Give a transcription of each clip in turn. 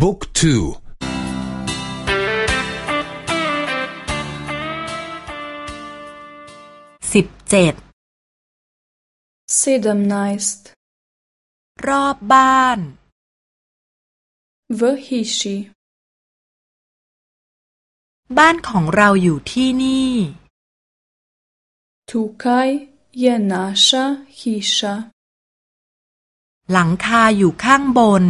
บุ๊กทูสิบเจ็ดรอบบ้าน v hiši บ้านของเราอยู่ที่นี่ Tukaj je naša hiša หลังคาอยู่ข้างบน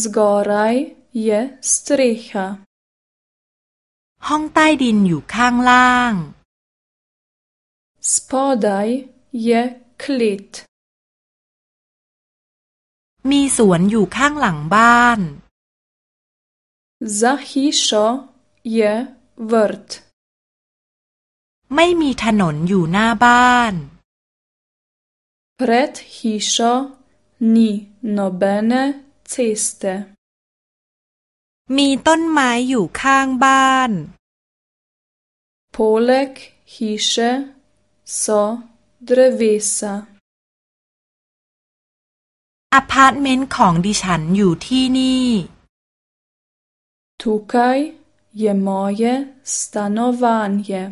Zgoraj je streha ห้องใต้ดินอยู่ข้างล่าง Spodaj je klet มีสวนอยู่ข้างหลังบ้าน Za hišo je vrt ไม่มีถนนอยู่หน้าบ้าน Pred hišo ni nobene ceste มีต้นไม้อยู่ข้างบ้าน Poleg hiše so drevesa อพาร์ตเมนต์ของดิฉันอยู่ที่นี่ Tukaj je moje stanovanje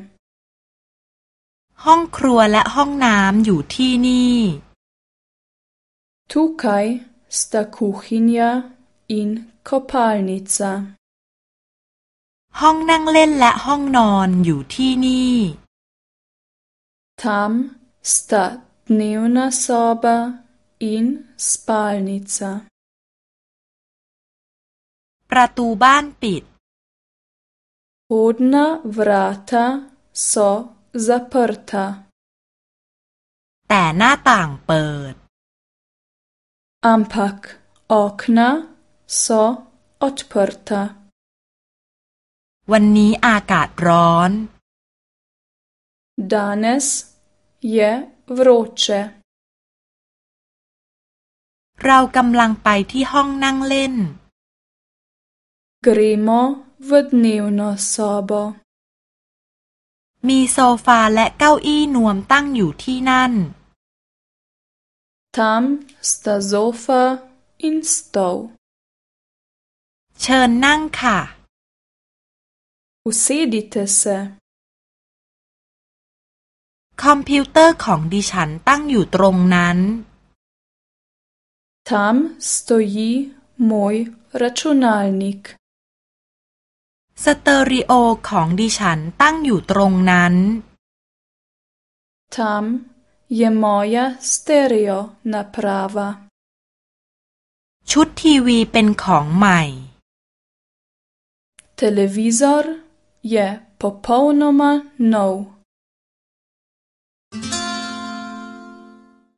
ห้องครัวและห้องน้ำอยู่ที่นี่ Tukaj sta kuhinja in kopalnica ห้องนั่งเล่นและห้องนอนอยู่ที่นี่ Tam sta dnevna soba in spalnica ประตูบ้านปิด Vhodna vrata so zaprta แต่หน้าต่างเปิด ampak okna so odprta วันนี้อากาศร้อน Danes je vroče เรากำลังไปที่ห้องนั่งเล่น Gremo v dnevno sobo มีโซฟาและเก้าอี้นวมตั้งอยู่ที่นั่น Tam sta zofa in stol เชิญนั่งค่ะ Usedite se คอมพิวเตอร์ของดิฉันตั้งอยู่ตรงนั้น Tam stoji moj računalnik สเตอริโอของดิฉันตั้งอยู่ตรงนั้น Tam je moja stereo naprava ชุดทีวีเป็นของใหม่ Televizor je popolnoma nov